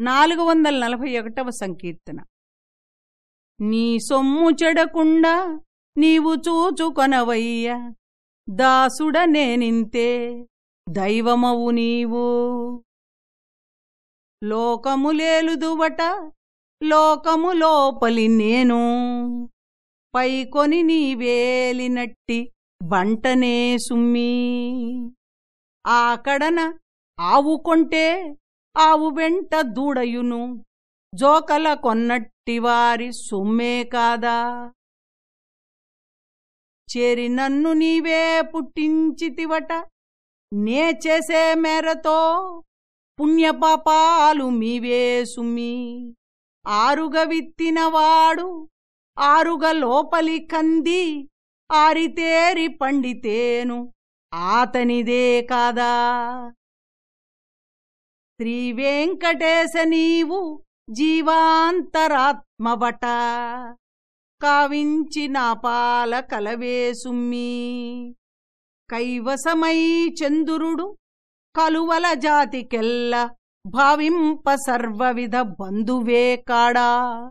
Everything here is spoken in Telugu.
నాలుగు వందల నలభై ఒకటవ సంకీర్తన. నీ సొమ్ము చెడకుండా నీవు చూచుకొనవయ్య దాసుడ నేనింతే దైవమవు నీవు. లోకములేలుదువట లోకము లోపలి నేను పైకొని నీవేలినట్టి బంటనే సుమ్మి. ఆకడన ఆవు కొంటే ఆవు వెంట దూడయును. జోకల కొన్నట్టివారి సొమ్మే కాదా? చేరి నన్ను నీవే పుట్టించితివట. నే చేసే మేరతో పుణ్యపాపాలు మీవే సుమ్మి ఆరుగ విత్తినవాడు ఆరుగ లోపలి కంది ఆరితేరి పండితేను. ఆతనిదే కాదా? శ్రీ నీవు జీవాంతరాత్మవట. కావించి నా పాల కలవేసుమ్మి కైవసమై చందురుడు కలువల జాతికెల్ల భావింప సర్వవిధ బంధువే కాడా.